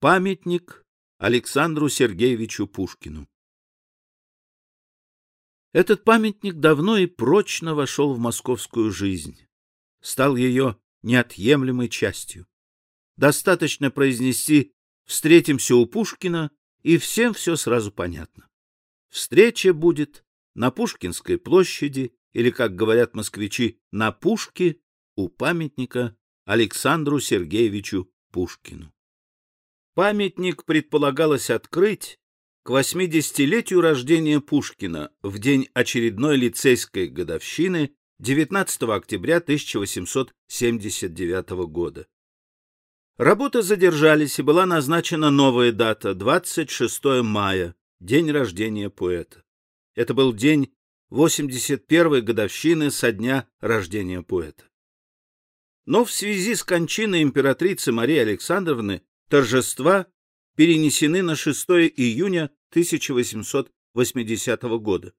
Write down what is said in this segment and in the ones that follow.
Памятник Александру Сергеевичу Пушкину. Этот памятник давно и прочно вошел в московскую жизнь, стал ее неотъемлемой частью. Достаточно произнести «встретимся у Пушкина», и всем все сразу понятно. Встреча будет на Пушкинской площади или, как говорят москвичи, на Пушке у памятника Александру Сергеевичу Пушкину. Памятник предполагалось открыть к 80-летию рождения Пушкина в день очередной лицейской годовщины 19 октября 1879 года. Работы задержались, и была назначена новая дата — 26 мая, день рождения поэта. Это был день 81-й годовщины со дня рождения поэта. Но в связи с кончиной императрицы Марии Александровны торжества перенесены на 6 июня 1880 года.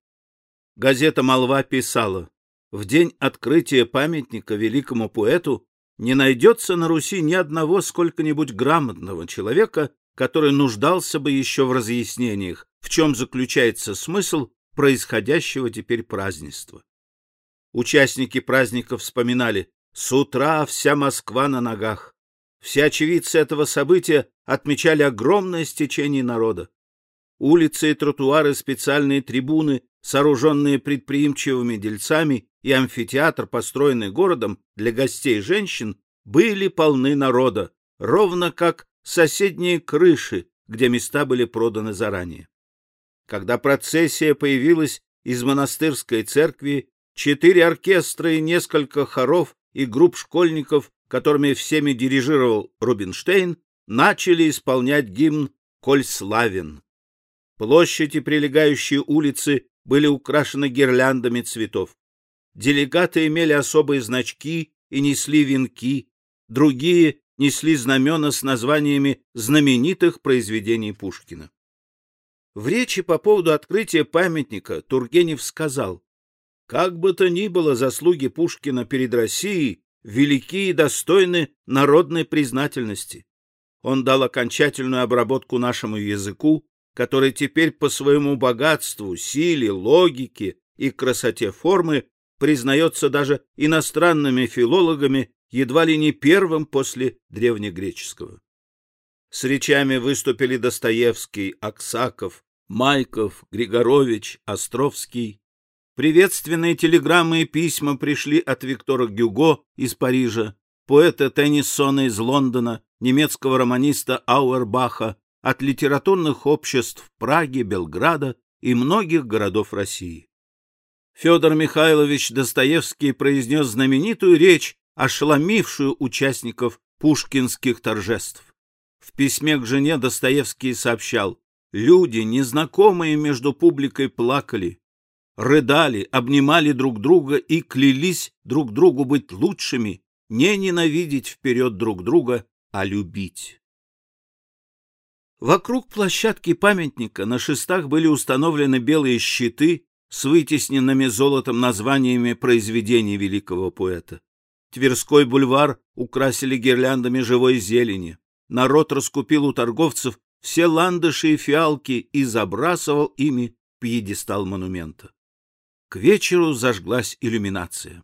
Газета «Молва» писала, в день открытия памятника великому поэту не найдется на Руси ни одного сколько-нибудь грамотного человека, который нуждался бы еще в разъяснениях, в чем заключается смысл происходящего теперь празднества. Участники праздника вспоминали, с утра вся Москва на ногах. Все очевидцы этого события отмечали огромное стечение народа. Улицы и тротуары, специальные трибуны, сооруженные предприимчивыми дельцами, и амфитеатр, построенный городом для гостей женщин, были полны народа, ровно как соседние крыши, где места были проданы заранее. Когда процессия появилась из монастырской церкви, четыре оркестра и несколько хоров и групп школьников, которыми всеми дирижировал Рубинштейн, начали исполнять гимн «Коль славен». Площади, прилегающие улицы были украшены гирляндами цветов. Делегаты имели особые значки и несли венки, другие несли знамена с названиями знаменитых произведений Пушкина. В речи по поводу открытия памятника Тургенев сказал, «Как бы то ни было, заслуги Пушкина перед Россией велики и достойны народной признательности. Он дал окончательную обработку нашему языку, который теперь по своему богатству, силе, логике и красоте формы признается даже иностранными филологами едва ли не первым после древнегреческого. С речами выступили Достоевский, Аксаков, Майков, Григорович, Островский. Приветственные телеграммы и письма пришли от Виктора Гюго из Парижа, поэта Теннисона из Лондона, немецкого романиста Ауэрбаха, от литературных обществ Праги, Белграда и многих городов России. Федор Михайлович Достоевский произнес знаменитую речь, ошеломившую участников пушкинских торжеств. В письме к жене Достоевский сообщал, люди, незнакомые между публикой, плакали, рыдали, обнимали друг друга и клялись друг другу быть лучшими, не ненавидеть вперед друг друга, а любить. Вокруг площадки памятника на шестах были установлены белые щиты с вытесненными золотом названиями произведений великого поэта. Тверской бульвар украсили гирляндами живой зелени народ раскупил у торговцев все ландыши и фиалки и забрасывал ими пьедестал монумента. К вечеру зажглась иллюминация.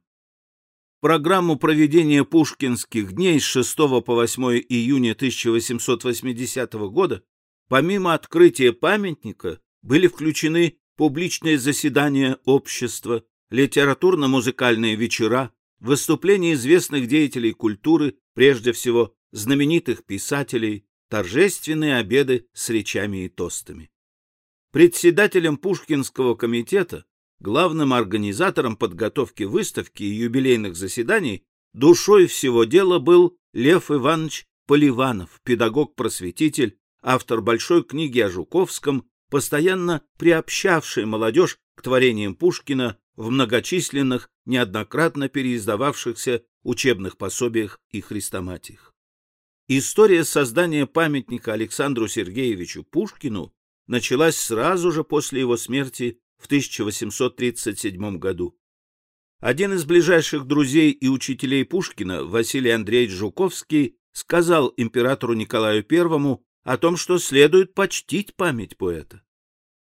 Программу проведения Пушкинских дней с 6 по 8 июня 1880 года, помимо открытия памятника, были включены публичные заседания общества, литературно-музыкальные вечера, выступления известных деятелей культуры, прежде всего знаменитых писателей, торжественные обеды с речами и тостами. Председателем Пушкинского комитета, главным организатором подготовки выставки и юбилейных заседаний, душой всего дела был Лев Иванович Поливанов, педагог-просветитель, автор большой книги о Жуковском, постоянно приобщавший молодежь к творениям Пушкина в многочисленных, неоднократно переиздававшихся учебных пособиях и хрестоматиях. История создания памятника Александру Сергеевичу Пушкину началась сразу же после его смерти в 1837 году. Один из ближайших друзей и учителей Пушкина, Василий Андреевич Жуковский, сказал императору Николаю I о том, что следует почтить память поэта.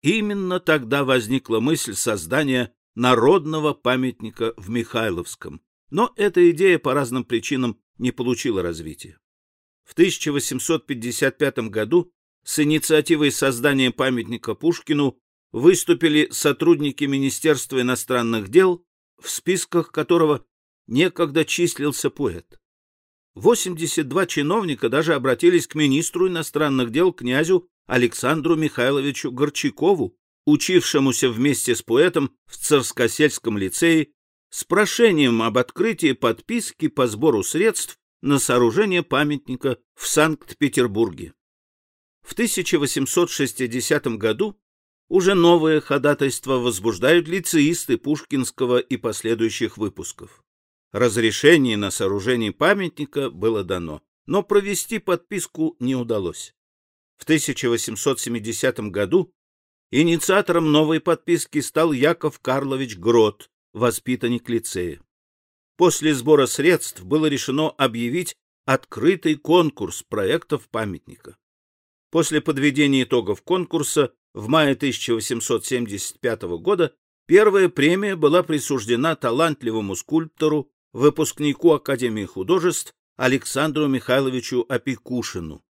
Именно тогда возникла мысль создания народного памятника в Михайловском, но эта идея по разным причинам не получила развития. В 1855 году с инициативой создания памятника Пушкину выступили сотрудники Министерства иностранных дел, в списках которого некогда числился поэт. 82 чиновника даже обратились к министру иностранных дел князю Александру Михайловичу Горчакову, учившемуся вместе с поэтом в Царскосельском лицее, с прошением об открытии подписки по сбору средств на сооружение памятника в Санкт-Петербурге. В 1860 году уже новое ходатайство возбуждают лицеисты Пушкинского и последующих выпусков. Разрешение на сооружение памятника было дано, но провести подписку не удалось. В 1870 году инициатором новой подписки стал Яков Карлович Грот, воспитанник лицея. После сбора средств было решено объявить открытый конкурс проектов памятника. После подведения итогов конкурса в мае 1875 года первая премия была присуждена талантливому скульптору, выпускнику Академии художеств Александру Михайловичу Опекушину.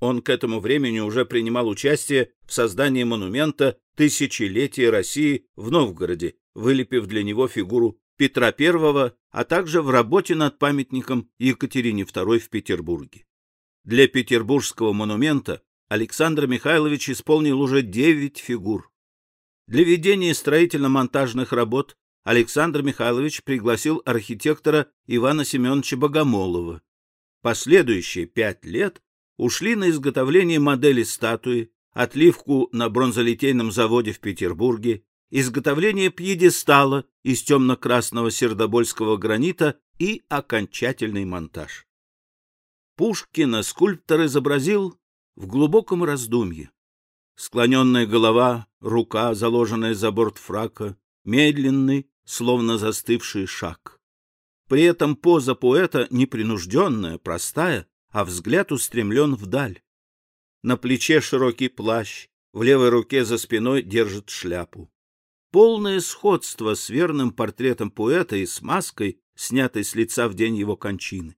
Он к этому времени уже принимал участие в создании монумента «Тысячелетие России» в Новгороде, вылепив для него фигуру Петра I, а также в работе над памятником Екатерине II в Петербурге. Для петербургского монумента Александр Михайлович исполнил уже девять фигур. Для ведения строительно-монтажных работ Александр Михайлович пригласил архитектора Ивана Семеновича Богомолова. Последующие пять лет ушли на изготовление модели статуи, отливку на бронзолитейном заводе в Петербурге, изготовление пьедестала из темно-красного сердобольского гранита и окончательный монтаж. Пушкина скульптор изобразил в глубоком раздумье. Склоненная голова, рука, заложенная за борт фрака, медленный, словно застывший шаг. При этом поза поэта непринужденная, простая, а взгляд устремлен вдаль. На плече широкий плащ, в левой руке за спиной держит шляпу полное сходство с верным портретом поэта и с маской, снятой с лица в день его кончины.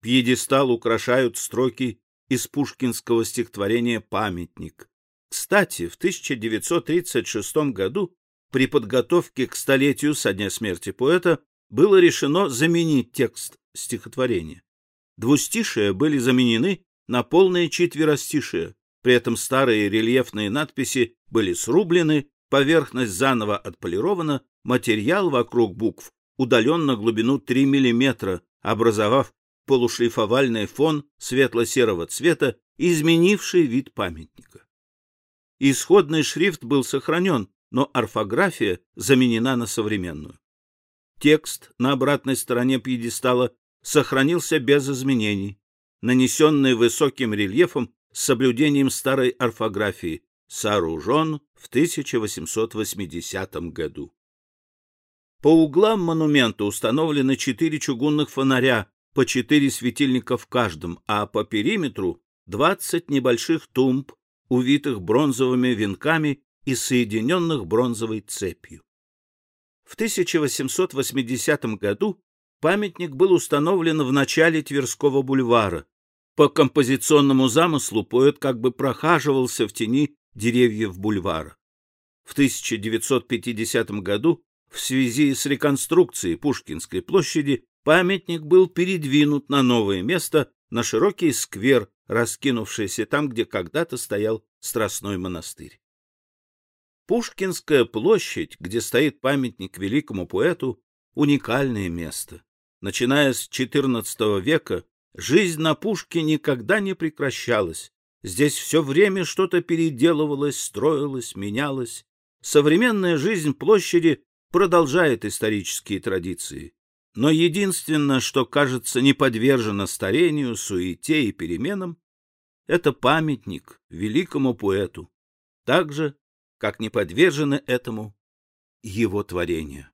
Пьедестал украшают строки из пушкинского стихотворения «Памятник». Кстати, в 1936 году при подготовке к столетию со дня смерти поэта было решено заменить текст стихотворения. Двустишие были заменены на полные четверостишие, при этом старые рельефные надписи были срублены Поверхность заново отполирована, материал вокруг букв удален на глубину 3 мм, образовав полушлифовальный фон светло-серого цвета, изменивший вид памятника. Исходный шрифт был сохранен, но орфография заменена на современную. Текст на обратной стороне пьедестала сохранился без изменений, нанесенный высоким рельефом с соблюдением старой орфографии, сооружен в 1880 году. По углам монумента установлены четыре чугунных фонаря, по четыре светильника в каждом, а по периметру 20 небольших тумб, увитых бронзовыми венками и соединенных бронзовой цепью. В 1880 году памятник был установлен в начале Тверского бульвара. По композиционному замыслу поэт как бы прохаживался в тени деревьев бульвара. В 1950 году в связи с реконструкцией Пушкинской площади памятник был передвинут на новое место, на широкий сквер, раскинувшийся там, где когда-то стоял Страстной монастырь. Пушкинская площадь, где стоит памятник великому поэту, уникальное место. Начиная с XIV века, жизнь на Пушке никогда не прекращалась, Здесь все время что-то переделывалось, строилось, менялось. Современная жизнь площади продолжает исторические традиции. Но единственное, что, кажется, не подвержено старению, суете и переменам, это памятник великому поэту, так же, как не подвержены этому его творения.